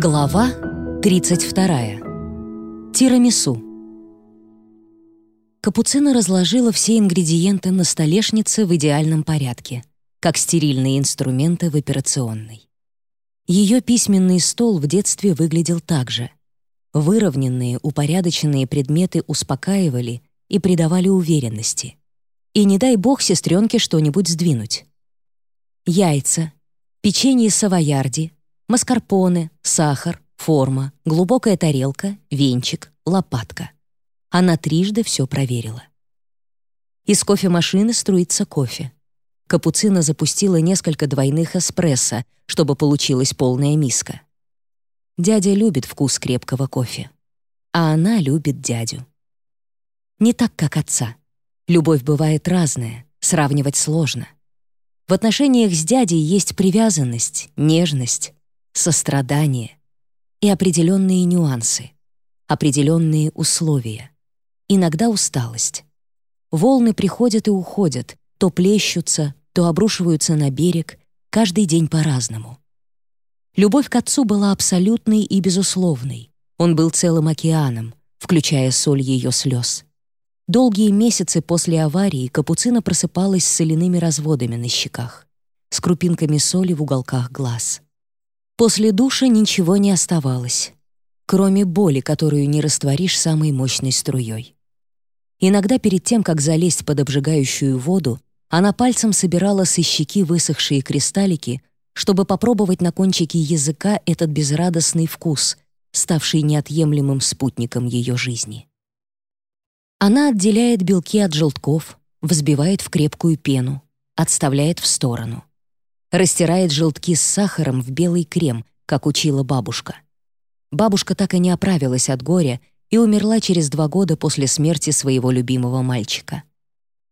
Глава 32. Тирамису. Капуцина разложила все ингредиенты на столешнице в идеальном порядке, как стерильные инструменты в операционной. Ее письменный стол в детстве выглядел так же. Выровненные, упорядоченные предметы успокаивали и придавали уверенности. И не дай бог сестренке что-нибудь сдвинуть. Яйца, печенье савоярди, маскарпоне, сахар, форма, глубокая тарелка, венчик, лопатка. Она трижды все проверила. Из кофемашины струится кофе. Капуцина запустила несколько двойных эспрессо, чтобы получилась полная миска. Дядя любит вкус крепкого кофе. А она любит дядю. Не так, как отца. Любовь бывает разная, сравнивать сложно. В отношениях с дядей есть привязанность, нежность, сострадание и определенные нюансы, определенные условия, иногда усталость. Волны приходят и уходят, то плещутся, то обрушиваются на берег, каждый день по-разному. Любовь к отцу была абсолютной и безусловной. Он был целым океаном, включая соль ее слез. Долгие месяцы после аварии Капуцина просыпалась с соляными разводами на щеках, с крупинками соли в уголках глаз. После душа ничего не оставалось, кроме боли, которую не растворишь самой мощной струей. Иногда перед тем, как залезть под обжигающую воду, она пальцем собирала со щеки высохшие кристаллики, чтобы попробовать на кончике языка этот безрадостный вкус, ставший неотъемлемым спутником ее жизни. Она отделяет белки от желтков, взбивает в крепкую пену, отставляет в сторону растирает желтки с сахаром в белый крем, как учила бабушка. Бабушка так и не оправилась от горя и умерла через два года после смерти своего любимого мальчика.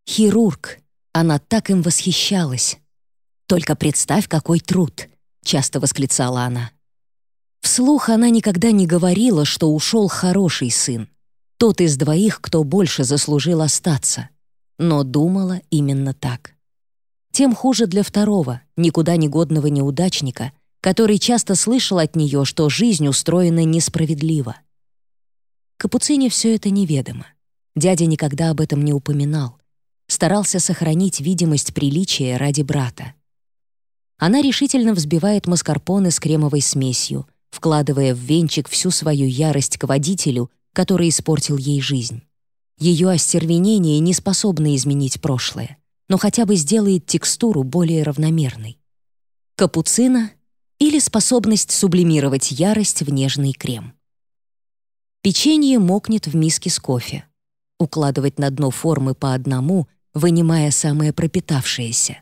Хирург, она так им восхищалась. «Только представь, какой труд!» — часто восклицала она. Вслух она никогда не говорила, что ушел хороший сын, тот из двоих, кто больше заслужил остаться, но думала именно так тем хуже для второго, никуда не годного неудачника, который часто слышал от нее, что жизнь устроена несправедливо. Капуцине все это неведомо. Дядя никогда об этом не упоминал. Старался сохранить видимость приличия ради брата. Она решительно взбивает маскарпоне с кремовой смесью, вкладывая в венчик всю свою ярость к водителю, который испортил ей жизнь. Ее остервенение не способно изменить прошлое но хотя бы сделает текстуру более равномерной. Капуцина или способность сублимировать ярость в нежный крем. Печенье мокнет в миске с кофе. Укладывать на дно формы по одному, вынимая самое пропитавшееся.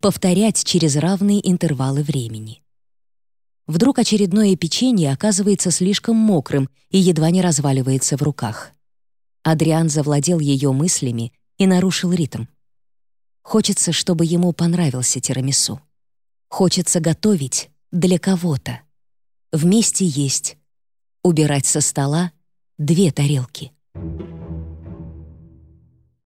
Повторять через равные интервалы времени. Вдруг очередное печенье оказывается слишком мокрым и едва не разваливается в руках. Адриан завладел ее мыслями и нарушил ритм. Хочется, чтобы ему понравился тирамису. Хочется готовить для кого-то. Вместе есть. Убирать со стола две тарелки. Thank you.